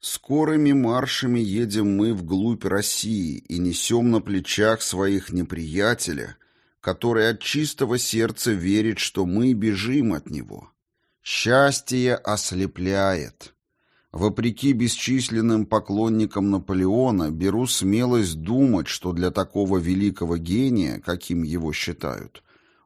Скорыми маршами едем мы вглубь России и несем на плечах своих неприятеля, который от чистого сердца верит, что мы бежим от него. Счастье ослепляет. Вопреки бесчисленным поклонникам Наполеона, беру смелость думать, что для такого великого гения, каким его считают,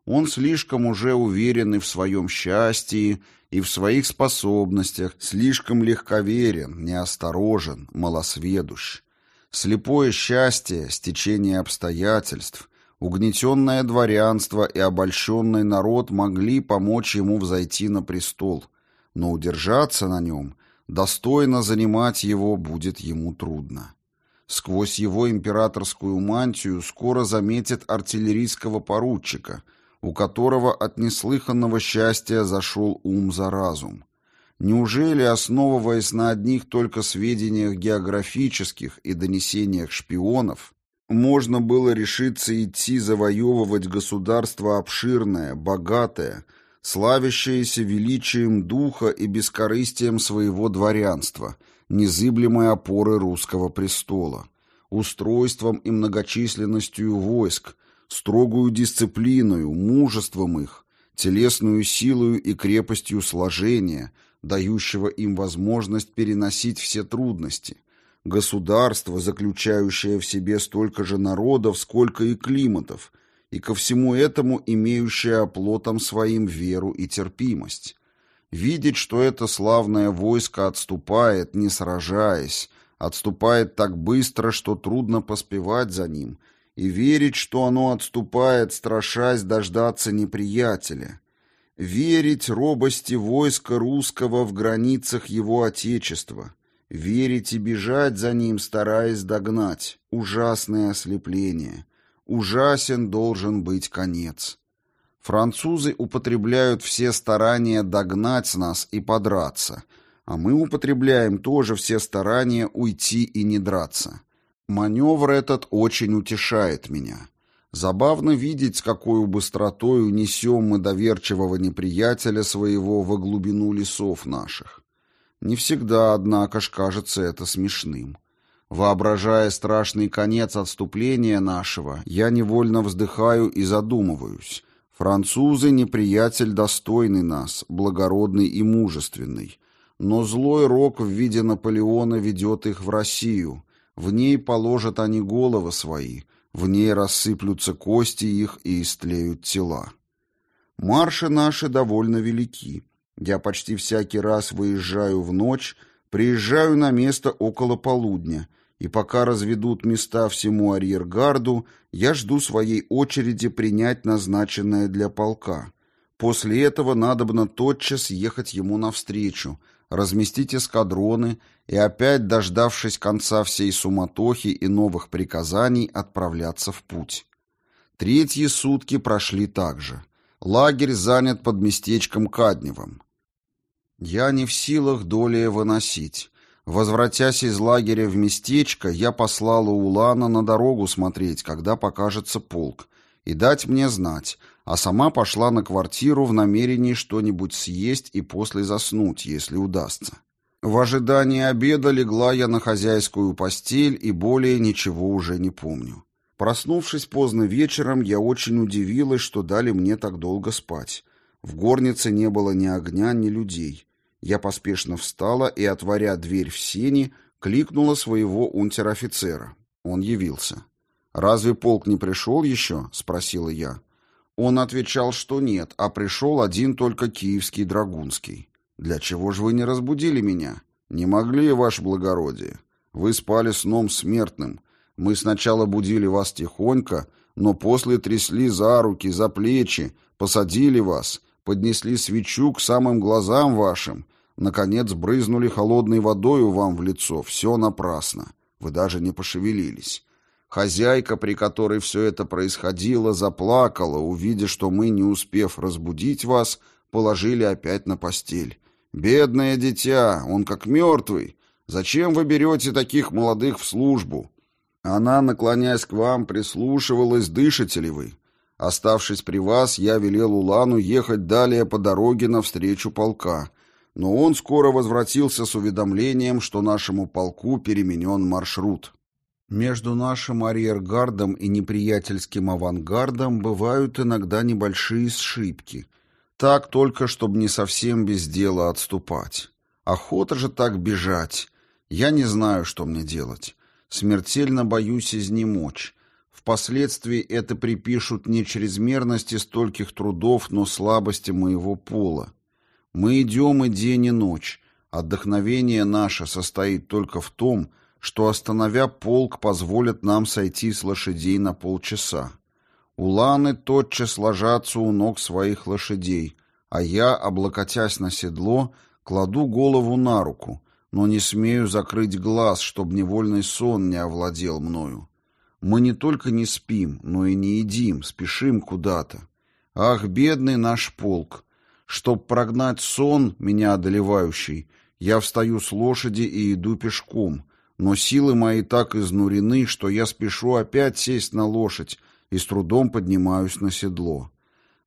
он слишком уже уверен и в своем счастье, и в своих способностях, слишком легковерен, неосторожен, малосведущ. Слепое счастье, стечение обстоятельств, угнетенное дворянство и обольщенный народ могли помочь ему взойти на престол, но удержаться на нем, достойно занимать его будет ему трудно. Сквозь его императорскую мантию скоро заметит артиллерийского поручика – у которого от неслыханного счастья зашел ум за разум. Неужели, основываясь на одних только сведениях географических и донесениях шпионов, можно было решиться идти завоевывать государство обширное, богатое, славящееся величием духа и бескорыстием своего дворянства, незыблемой опоры русского престола, устройством и многочисленностью войск, строгую дисциплиною, мужеством их, телесную силою и крепостью сложения, дающего им возможность переносить все трудности, государство, заключающее в себе столько же народов, сколько и климатов, и ко всему этому имеющее оплотом своим веру и терпимость. Видеть, что это славное войско отступает, не сражаясь, отступает так быстро, что трудно поспевать за ним – и верить, что оно отступает, страшась дождаться неприятеля. Верить робости войска русского в границах его отечества. Верить и бежать за ним, стараясь догнать. Ужасное ослепление. Ужасен должен быть конец. Французы употребляют все старания догнать нас и подраться, а мы употребляем тоже все старания уйти и не драться. Маневр этот очень утешает меня. Забавно видеть, с какой быстротой унесем мы доверчивого неприятеля своего во глубину лесов наших. Не всегда, однако ж, кажется это смешным. Воображая страшный конец отступления нашего, я невольно вздыхаю и задумываюсь. Французы — неприятель достойный нас, благородный и мужественный. Но злой рок в виде Наполеона ведет их в Россию — в ней положат они головы свои, в ней рассыплются кости их и истлеют тела. Марши наши довольно велики. Я почти всякий раз выезжаю в ночь, приезжаю на место около полудня, и пока разведут места всему арьергарду, я жду своей очереди принять назначенное для полка. После этого надобно тотчас ехать ему навстречу, разместить эскадроны и опять, дождавшись конца всей суматохи и новых приказаний, отправляться в путь. Третьи сутки прошли так же. Лагерь занят под местечком Кадневым. Я не в силах долее выносить. Возвратясь из лагеря в местечко, я послала Улана на дорогу смотреть, когда покажется полк, и дать мне знать, а сама пошла на квартиру в намерении что-нибудь съесть и после заснуть, если удастся. В ожидании обеда легла я на хозяйскую постель и более ничего уже не помню. Проснувшись поздно вечером, я очень удивилась, что дали мне так долго спать. В горнице не было ни огня, ни людей. Я поспешно встала и, отворя дверь в сени, кликнула своего унтер-офицера. Он явился. «Разве полк не пришел еще?» — спросила я. Он отвечал, что нет, а пришел один только киевский драгунский. «Для чего же вы не разбудили меня?» «Не могли, ваше благородие. Вы спали сном смертным. Мы сначала будили вас тихонько, но после трясли за руки, за плечи, посадили вас, поднесли свечу к самым глазам вашим, наконец брызнули холодной водою вам в лицо. Все напрасно. Вы даже не пошевелились. Хозяйка, при которой все это происходило, заплакала, увидя, что мы, не успев разбудить вас, положили опять на постель. «Бедное дитя, он как мертвый. Зачем вы берете таких молодых в службу?» Она, наклоняясь к вам, прислушивалась, дышите ли вы. Оставшись при вас, я велел Улану ехать далее по дороге навстречу полка. но он скоро возвратился с уведомлением, что нашему полку переменен маршрут. Между нашим арьергардом и неприятельским авангардом бывают иногда небольшие сшибки. Так только, чтобы не совсем без дела отступать. Охота же так бежать. Я не знаю, что мне делать. Смертельно боюсь изнемочь. Впоследствии это припишут не чрезмерности стольких трудов, но слабости моего пола. Мы идем и день, и ночь. Отдохновение наше состоит только в том, что, остановя полк, позволят нам сойти с лошадей на полчаса. Уланы тотчас ложатся у ног своих лошадей, а я, облокотясь на седло, кладу голову на руку, но не смею закрыть глаз, чтобы невольный сон не овладел мною. Мы не только не спим, но и не едим, спешим куда-то. Ах, бедный наш полк! Чтоб прогнать сон, меня одолевающий, я встаю с лошади и иду пешком, но силы мои так изнурены, что я спешу опять сесть на лошадь и с трудом поднимаюсь на седло.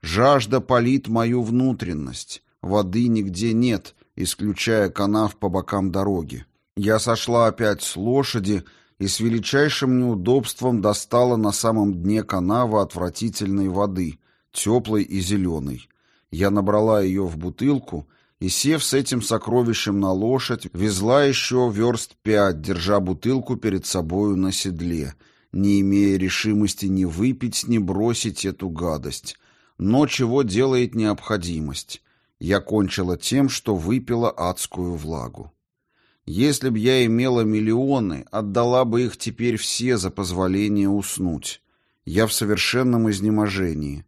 Жажда палит мою внутренность, воды нигде нет, исключая канав по бокам дороги. Я сошла опять с лошади и с величайшим неудобством достала на самом дне канава отвратительной воды, теплой и зеленой. Я набрала ее в бутылку и, сев с этим сокровищем на лошадь, везла еще верст пять, держа бутылку перед собою на седле, не имея решимости ни выпить, ни бросить эту гадость. Но чего делает необходимость? Я кончила тем, что выпила адскую влагу. Если б я имела миллионы, отдала бы их теперь все за позволение уснуть. Я в совершенном изнеможении.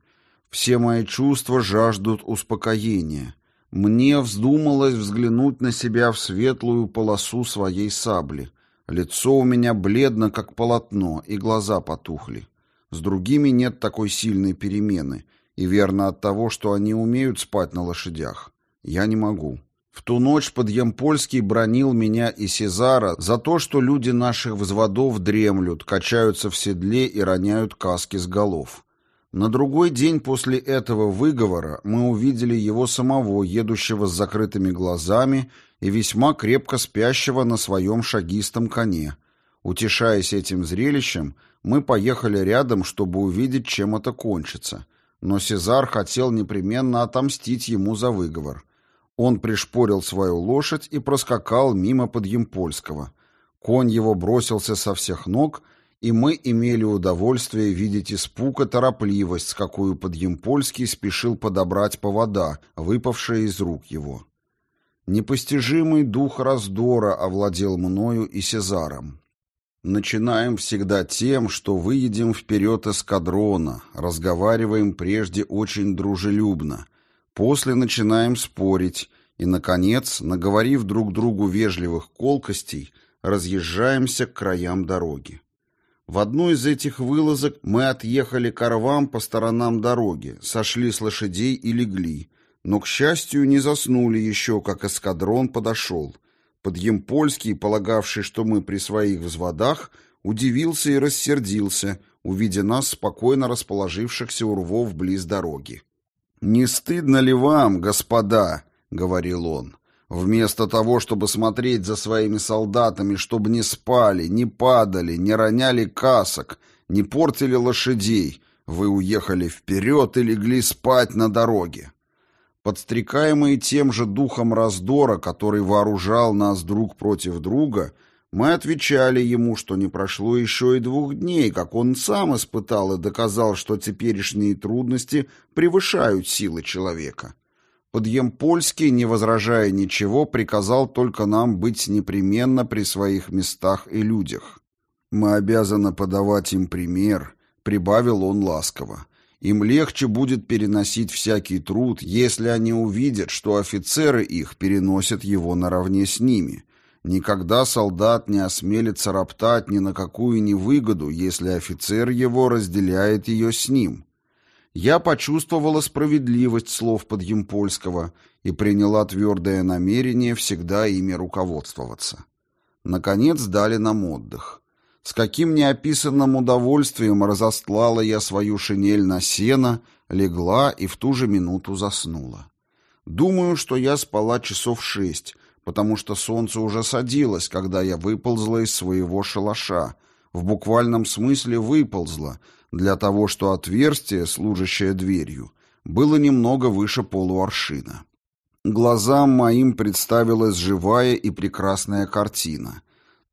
Все мои чувства жаждут успокоения. Мне вздумалось взглянуть на себя в светлую полосу своей сабли. Лицо у меня бледно, как полотно, и глаза потухли. С другими нет такой сильной перемены, и верно от того, что они умеют спать на лошадях. Я не могу. В ту ночь Подъемпольский бронил меня и Сезара за то, что люди наших взводов дремлют, качаются в седле и роняют каски с голов. На другой день после этого выговора мы увидели его самого, едущего с закрытыми глазами и весьма крепко спящего на своем шагистом коне. Утешаясь этим зрелищем, мы поехали рядом, чтобы увидеть, чем это кончится. Но Сезар хотел непременно отомстить ему за выговор. Он пришпорил свою лошадь и проскакал мимо Подъемпольского. Конь его бросился со всех ног — и мы имели удовольствие видеть испуг и торопливость, с какой Подъемпольский спешил подобрать повода, выпавшие из рук его. Непостижимый дух раздора овладел мною и Сезаром. Начинаем всегда тем, что выедем вперед эскадрона, разговариваем прежде очень дружелюбно, после начинаем спорить и, наконец, наговорив друг другу вежливых колкостей, разъезжаемся к краям дороги. В одну из этих вылазок мы отъехали корвам по сторонам дороги, сошли с лошадей и легли, но, к счастью, не заснули еще, как эскадрон подошел. Подъемпольский, полагавший, что мы при своих взводах, удивился и рассердился, увидя нас спокойно расположившихся у рвов близ дороги. «Не стыдно ли вам, господа?» — говорил он. Вместо того, чтобы смотреть за своими солдатами, чтобы не спали, не падали, не роняли касок, не портили лошадей, вы уехали вперед и легли спать на дороге. Подстрекаемые тем же духом раздора, который вооружал нас друг против друга, мы отвечали ему, что не прошло еще и двух дней, как он сам испытал и доказал, что теперешние трудности превышают силы человека. Подъемпольский, не возражая ничего, приказал только нам быть непременно при своих местах и людях. «Мы обязаны подавать им пример», — прибавил он ласково. «Им легче будет переносить всякий труд, если они увидят, что офицеры их переносят его наравне с ними. Никогда солдат не осмелится роптать ни на какую невыгоду, если офицер его разделяет ее с ним» я почувствовала справедливость слов Подъемпольского и приняла твердое намерение всегда ими руководствоваться. Наконец дали нам отдых. С каким неописанным удовольствием разостлала я свою шинель на сено, легла и в ту же минуту заснула. Думаю, что я спала часов шесть, потому что солнце уже садилось, когда я выползла из своего шалаша, в буквальном смысле выползла, для того, что отверстие, служащее дверью, было немного выше полуаршина. Глазам моим представилась живая и прекрасная картина.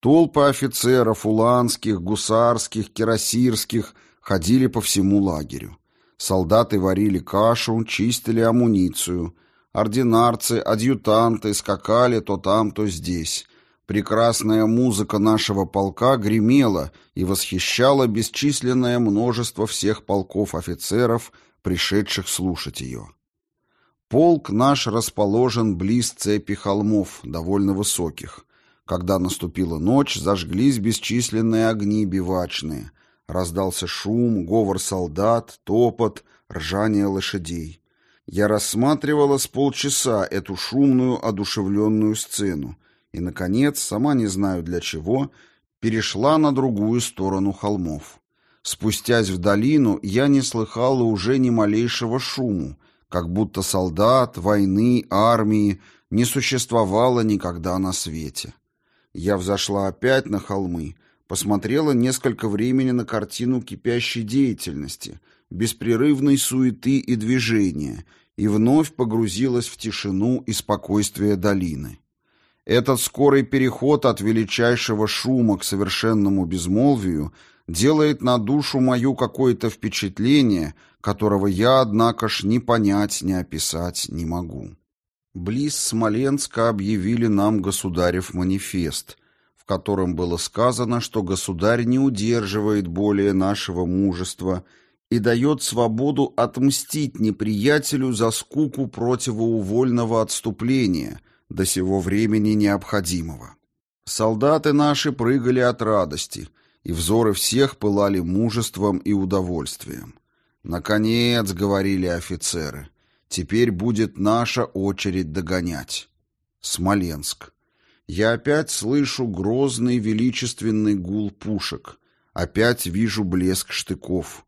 Толпы офицеров уланских, гусарских, кирасирских ходили по всему лагерю. Солдаты варили кашу, чистили амуницию. Ординарцы, адъютанты скакали то там, то здесь. Прекрасная музыка нашего полка гремела и восхищала бесчисленное множество всех полков офицеров, пришедших слушать ее. Полк наш расположен близ цепи холмов, довольно высоких. Когда наступила ночь, зажглись бесчисленные огни бивачные. Раздался шум, говор солдат, топот, ржание лошадей. Я рассматривала с полчаса эту шумную, одушевленную сцену и, наконец, сама не знаю для чего, перешла на другую сторону холмов. Спустясь в долину, я не слыхала уже ни малейшего шуму, как будто солдат, войны, армии не существовало никогда на свете. Я взошла опять на холмы, посмотрела несколько времени на картину кипящей деятельности, беспрерывной суеты и движения, и вновь погрузилась в тишину и спокойствие долины. Этот скорый переход от величайшего шума к совершенному безмолвию делает на душу мою какое-то впечатление, которого я, однако ж, ни понять, ни описать не могу. Близ Смоленска объявили нам государев манифест, в котором было сказано, что государь не удерживает более нашего мужества и дает свободу отмстить неприятелю за скуку противоувольного отступления, до сего времени необходимого. Солдаты наши прыгали от радости, и взоры всех пылали мужеством и удовольствием. «Наконец», — говорили офицеры, — «теперь будет наша очередь догонять». Смоленск. Я опять слышу грозный величественный гул пушек, опять вижу блеск штыков.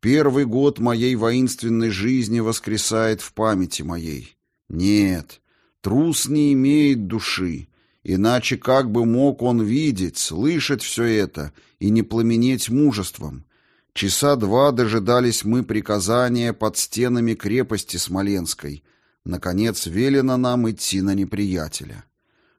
Первый год моей воинственной жизни воскресает в памяти моей. Нет, трус не имеет души, иначе как бы мог он видеть, слышать все это и не пламенеть мужеством? Часа два дожидались мы приказания под стенами крепости Смоленской. Наконец велено нам идти на неприятеля.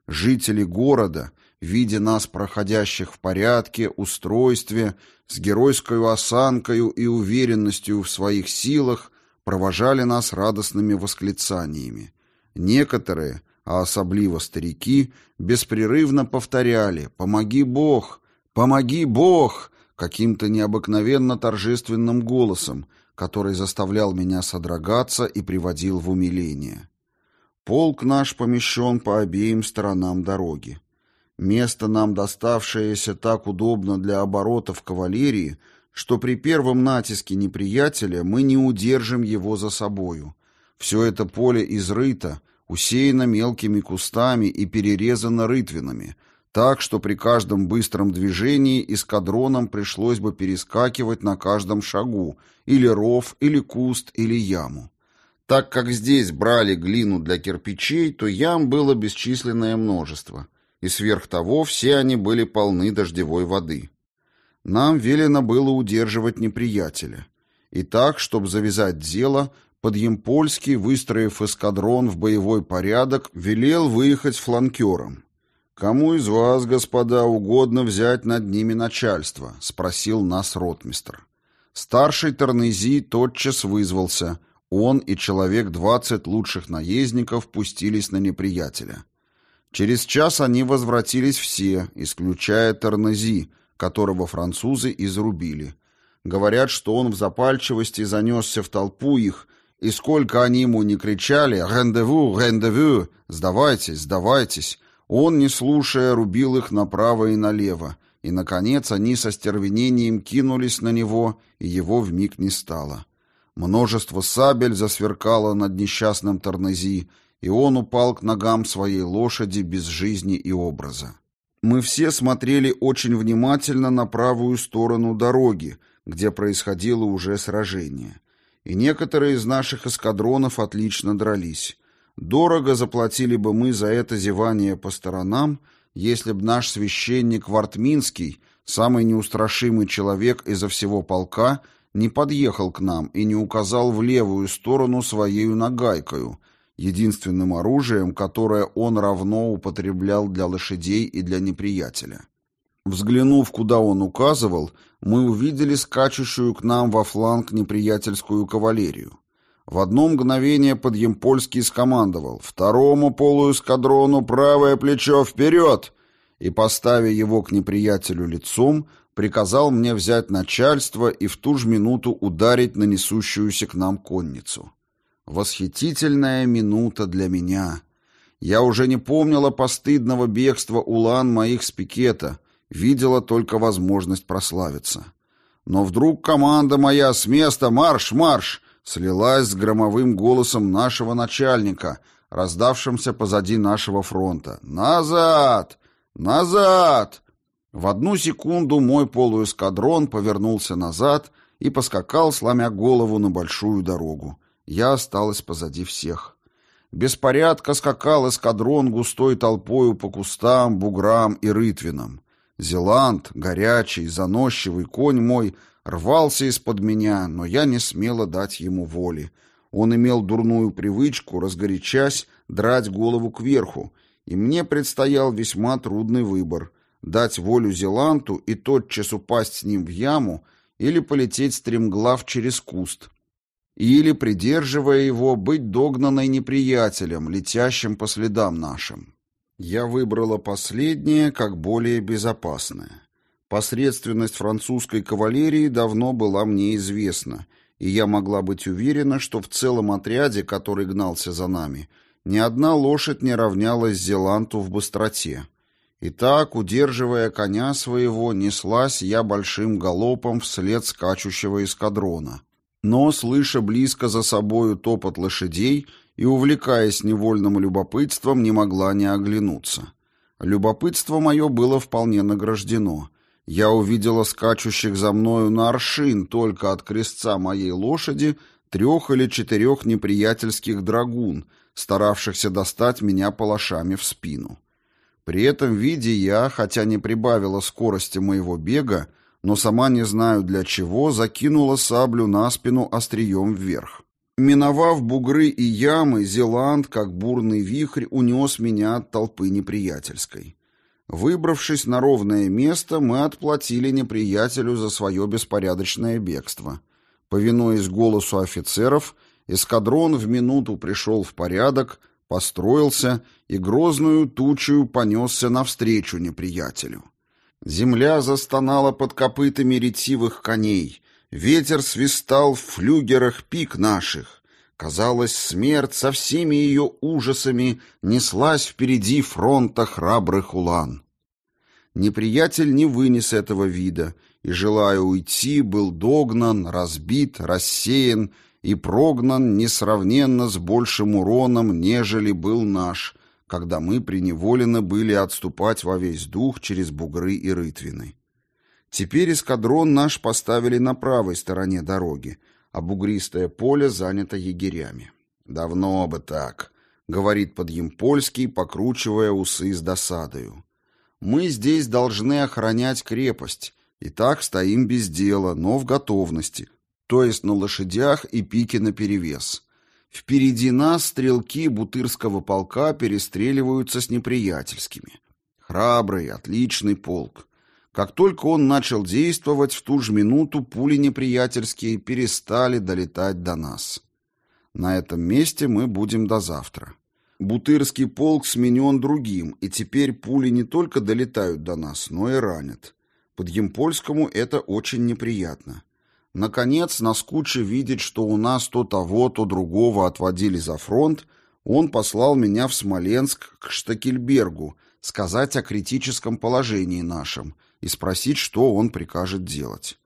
Жители города, видя нас проходящих в порядке, устройстве, с геройской осанкою и уверенностью в своих силах, провожали нас радостными восклицаниями. Некоторые, а особливо старики, беспрерывно повторяли «Помоги Бог! Помоги Бог!» каким-то необыкновенно торжественным голосом, который заставлял меня содрогаться и приводил в умиление. Полк наш помещен по обеим сторонам дороги. Место нам доставшееся так удобно для оборотов кавалерии, что при первом натиске неприятеля мы не удержим его за собою. Все это поле изрыто, усеяно мелкими кустами и перерезано рытвинами — так что при каждом быстром движении эскадроном пришлось бы перескакивать на каждом шагу, или ров, или куст, или яму. Так как здесь брали глину для кирпичей, то ям было бесчисленное множество, и сверх того все они были полны дождевой воды. Нам велено было удерживать неприятеля. И так, чтобы завязать дело, Подъемпольский, выстроив эскадрон в боевой порядок, велел выехать фланкером. «Кому из вас, господа, угодно взять над ними начальство?» — спросил нас ротмистр. Старший Тарнези тотчас вызвался. Он и человек двадцать лучших наездников пустились на неприятеля. Через час они возвратились все, исключая Тарнези, которого французы изрубили. Говорят, что он в запальчивости занесся в толпу их, и сколько они ему не кричали «Рендеву! Рендеву! Сдавайтесь! Сдавайтесь!» Он, не слушая, рубил их направо и налево, и, наконец, они со стервенением кинулись на него, и его вмиг не стало. Множество сабель засверкало над несчастным Тарнези, и он упал к ногам своей лошади без жизни и образа. Мы все смотрели очень внимательно на правую сторону дороги, где происходило уже сражение. И некоторые из наших эскадронов отлично дрались. Дорого заплатили бы мы за это зевание по сторонам, если б наш священник Вартминский, самый неустрашимый человек изо всего полка, не подъехал к нам и не указал в левую сторону своею нагайкою, единственным оружием, которое он равно употреблял для лошадей и для неприятеля. Взглянув, куда он указывал, мы увидели скачущую к нам во фланг неприятельскую кавалерию. В одно мгновение Подъемпольский скомандовал «Второму полуэскадрону правое плечо вперед!» и, поставя его к неприятелю лицом, приказал мне взять начальство и в ту же минуту ударить на несущуюся к нам конницу. Восхитительная минута для меня. Я уже не помнила постыдного бегства улан моих с пикета, видела только возможность прославиться. Но вдруг команда моя с места «Марш! Марш!» слилась с громовым голосом нашего начальника, раздавшимся позади нашего фронта. «Назад! Назад!» В одну секунду мой полуэскадрон повернулся назад и поскакал, сломя голову на большую дорогу. Я осталась позади всех. Беспорядка скакал эскадрон густой толпою по кустам, буграм и рытвинам. Зеланд, горячий, заносчивый конь мой — рвался из-под меня, но я не смела дать ему воли. Он имел дурную привычку, разгорячась, драть голову кверху, и мне предстоял весьма трудный выбор — дать волю Зеланту и тотчас упасть с ним в яму или полететь стремглав через куст, или, придерживая его, быть догнанной неприятелем, летящим по следам нашим. Я выбрала последнее как более безопасное. Посредственность французской кавалерии давно была мне известна, и я могла быть уверена, что в целом отряде, который гнался за нами, ни одна лошадь не равнялась Зеланту в быстроте. Итак, удерживая коня своего, неслась я большим галопом вслед скачущего эскадрона. Но, слыша близко за собою топот лошадей и увлекаясь невольным любопытством, не могла не оглянуться. Любопытство мое было вполне награждено — я увидела скачущих за мною на аршин только от крестца моей лошади трех или четырех неприятельских драгун, старавшихся достать меня палашами в спину. При этом виде я, хотя не прибавила скорости моего бега, но сама не знаю для чего, закинула саблю на спину острием вверх. Миновав бугры и ямы, Зеланд, как бурный вихрь, унес меня от толпы неприятельской. Выбравшись на ровное место, мы отплатили неприятелю за свое беспорядочное бегство. Повинуясь голосу офицеров, эскадрон в минуту пришел в порядок, построился и грозную тучью понесся навстречу неприятелю. Земля застонала под копытами ретивых коней, ветер свистал в флюгерах пик наших. Казалось, смерть со всеми ее ужасами неслась впереди фронта храбрых улан. Неприятель не вынес этого вида и, желая уйти, был догнан, разбит, рассеян и прогнан несравненно с большим уроном, нежели был наш, когда мы преневолены были отступать во весь дух через бугры и рытвины. Теперь эскадрон наш поставили на правой стороне дороги, а бугристое поле занято егерями. «Давно бы так», — говорит подъемпольский, покручивая усы с досадою. «Мы здесь должны охранять крепость, и так стоим без дела, но в готовности, то есть на лошадях и пике наперевес. Впереди нас стрелки Бутырского полка перестреливаются с неприятельскими. Храбрый, отличный полк. Как только он начал действовать, в ту же минуту пули неприятельские перестали долетать до нас. На этом месте мы будем до завтра. Бутырский полк сменен другим, и теперь пули не только долетают до нас, но и ранят. Под Емпольскому это очень неприятно. Наконец, наскуче видеть, что у нас то того, то другого отводили за фронт, он послал меня в Смоленск к Штакельбергу сказать о критическом положении нашем – и спросить, что он прикажет делать.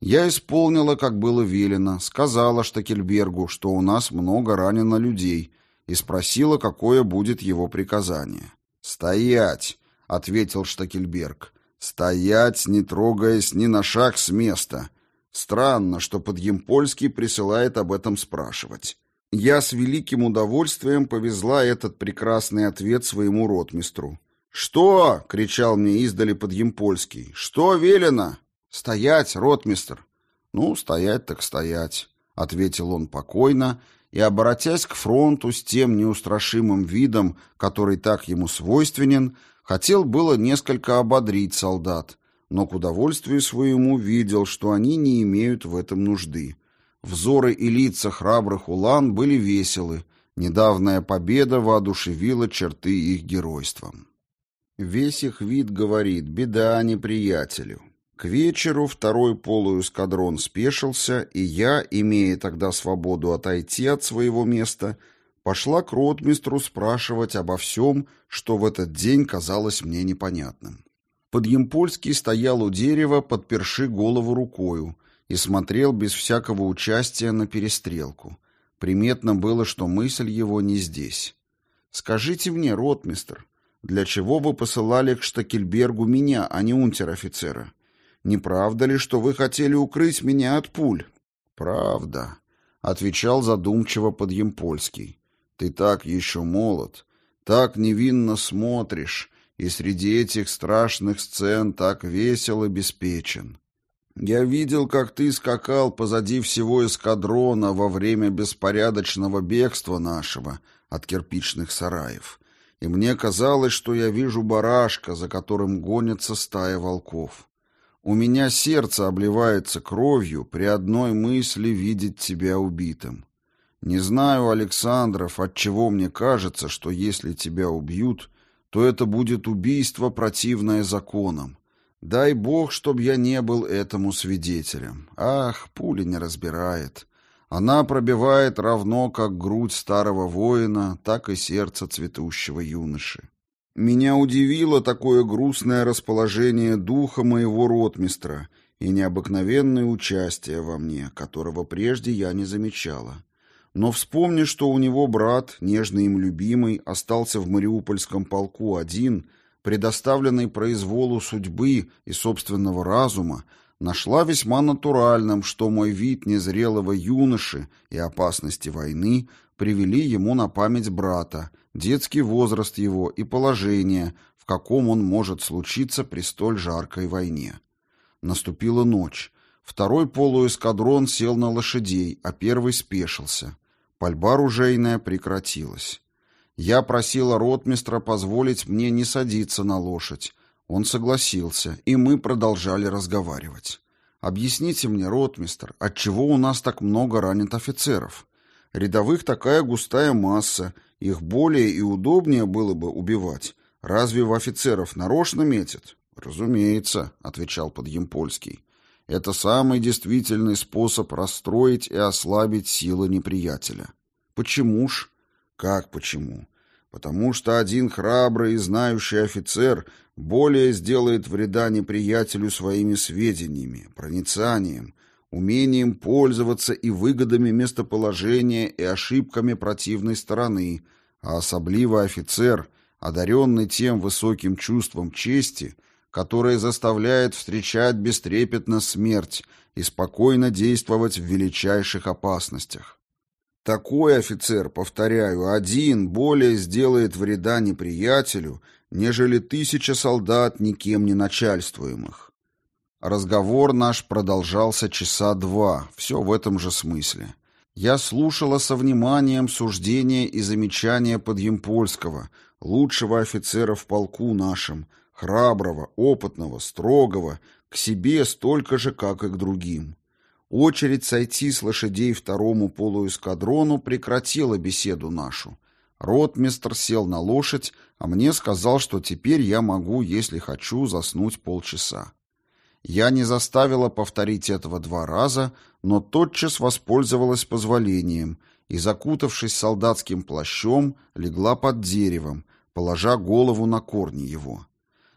Я исполнила, как было велено, сказала Штакельбергу, что у нас много ранено людей, и спросила, какое будет его приказание. «Стоять!» — ответил Штакельберг. «Стоять, не трогаясь ни на шаг с места. Странно, что Подъемпольский присылает об этом спрашивать. Я с великим удовольствием повезла этот прекрасный ответ своему ротмистру. «Что?» — кричал мне издали подъемпольский. «Что велено?» «Стоять, ротмистр!» «Ну, стоять так стоять», — ответил он покойно и, обратясь к фронту с тем неустрашимым видом, который так ему свойственен, хотел было несколько ободрить солдат, но к удовольствию своему видел, что они не имеют в этом нужды. Взоры и лица храбрых улан были веселы, недавняя победа воодушевила черты их геройством. Весь их вид говорит «беда неприятелю». К вечеру второй полуэскадрон спешился, и я, имея тогда свободу отойти от своего места, пошла к ротмистру спрашивать обо всем, что в этот день казалось мне непонятным. Подъемпольский стоял у дерева, подперши голову рукою, и смотрел без всякого участия на перестрелку. Приметно было, что мысль его не здесь. «Скажите мне, ротмистр, для чего вы посылали к Штакельбергу меня, а не унтер-офицера?» Не правда ли, что вы хотели укрыть меня от пуль? Правда, отвечал задумчиво Подъемпольский. Ты так еще молод, так невинно смотришь, и среди этих страшных сцен так весел и беспечен. Я видел, как ты скакал позади всего эскадрона во время беспорядочного бегства нашего от кирпичных сараев, и мне казалось, что я вижу барашка, за которым гонится стая волков. У меня сердце обливается кровью при одной мысли видеть тебя убитым. Не знаю, Александров, от чего мне кажется, что если тебя убьют, то это будет убийство, противное законам. Дай бог, чтоб я не был этому свидетелем. Ах, пуля не разбирает. Она пробивает равно как грудь старого воина, так и сердце цветущего юноши. Меня удивило такое грустное расположение духа моего ротмистра и необыкновенное участие во мне, которого прежде я не замечала. Но вспомни, что у него брат, нежный им любимый, остался в Мариупольском полку один, предоставленный произволу судьбы и собственного разума, нашла весьма натуральным, что мой вид незрелого юноши и опасности войны привели ему на память брата, детский возраст его и положение, в каком он может случиться при столь жаркой войне. Наступила ночь. Второй полуэскадрон сел на лошадей, а первый спешился. Пальба ружейная прекратилась. Я просила ротмистра позволить мне не садиться на лошадь. Он согласился, и мы продолжали разговаривать. «Объясните мне, ротмистр, отчего у нас так много ранит офицеров? Рядовых такая густая масса, их более и удобнее было бы убивать. Разве в офицеров нарочно метят? Разумеется, отвечал Подъемпольский. Это самый действительный способ расстроить и ослабить силы неприятеля. Почему ж? Как почему? Потому что один храбрый и знающий офицер более сделает вреда неприятелю своими сведениями, проницанием, умением пользоваться и выгодами местоположения и ошибками противной стороны, а особливо офицер, одаренный тем высоким чувством чести, которое заставляет встречать бестрепетно смерть и спокойно действовать в величайших опасностях. Такой офицер, повторяю, один более сделает вреда неприятелю, нежели тысяча солдат никем не начальствуемых. Разговор наш продолжался часа два, все в этом же смысле. Я слушала со вниманием суждения и замечания Подъемпольского, лучшего офицера в полку нашем, храброго, опытного, строгого, к себе столько же, как и к другим. Очередь сойти с лошадей второму полуэскадрону прекратила беседу нашу. Ротмистр сел на лошадь, а мне сказал, что теперь я могу, если хочу, заснуть полчаса. Я не заставила повторить этого два раза, но тотчас воспользовалась позволением и, закутавшись солдатским плащом, легла под деревом, положа голову на корни его.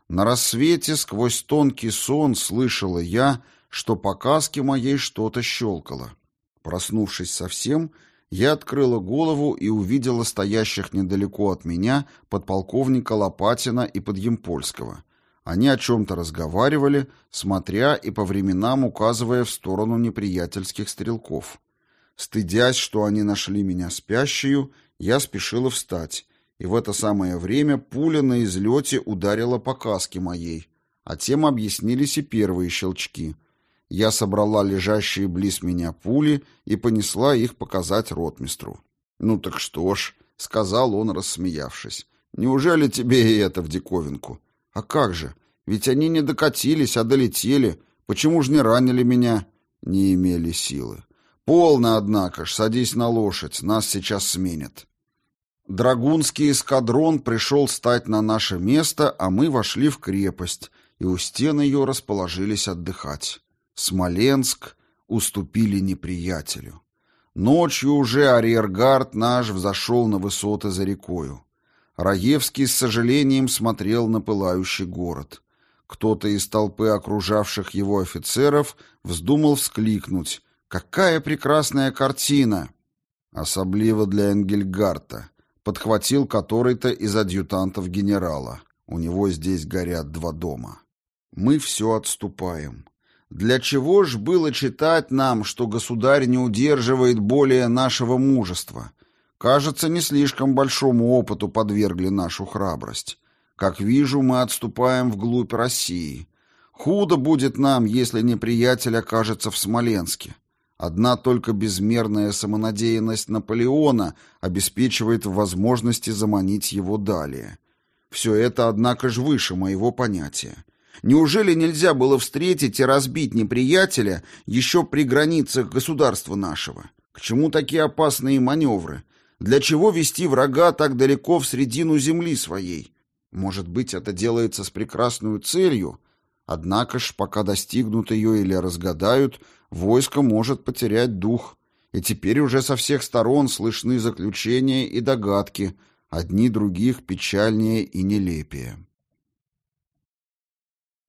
На рассвете сквозь тонкий сон слышала я, что по каске моей что-то щелкало. Проснувшись совсем, я открыла голову и увидела стоящих недалеко от меня подполковника Лопатина и Подъемпольского — они о чем-то разговаривали, смотря и по временам указывая в сторону неприятельских стрелков. Стыдясь, что они нашли меня спящую, я спешила встать, и в это самое время пуля на излете ударила по каске моей, а тем объяснились и первые щелчки. Я собрала лежащие близ меня пули и понесла их показать ротмистру. «Ну так что ж», — сказал он, рассмеявшись, — «неужели тебе и это в диковинку? А как же? Ведь они не докатились, а долетели. Почему же не ранили меня?» «Не имели силы». «Полно, однако ж, садись на лошадь, нас сейчас сменят». Драгунский эскадрон пришел стать на наше место, а мы вошли в крепость, и у стен ее расположились отдыхать. Смоленск уступили неприятелю. Ночью уже арьергард наш взошел на высоты за рекою. Раевский с сожалением смотрел на пылающий город. Кто-то из толпы окружавших его офицеров вздумал вскликнуть «Какая прекрасная картина!» Особливо для Энгельгарта, подхватил который-то из адъютантов генерала. У него здесь горят два дома. Мы все отступаем. Для чего ж было читать нам, что государь не удерживает более нашего мужества? Кажется, не слишком большому опыту подвергли нашу храбрость. Как вижу, мы отступаем вглубь России. Худо будет нам, если неприятель окажется в Смоленске. Одна только безмерная самонадеянность Наполеона обеспечивает возможности заманить его далее. Все это, однако же, выше моего понятия. Неужели нельзя было встретить и разбить неприятеля еще при границах государства нашего? К чему такие опасные маневры? Для чего вести врага так далеко в средину земли своей? Может быть, это делается с прекрасной целью? Однако ж, пока достигнут ее или разгадают, войско может потерять дух, и теперь уже со всех сторон слышны заключения и догадки, одни других печальнее и нелепее.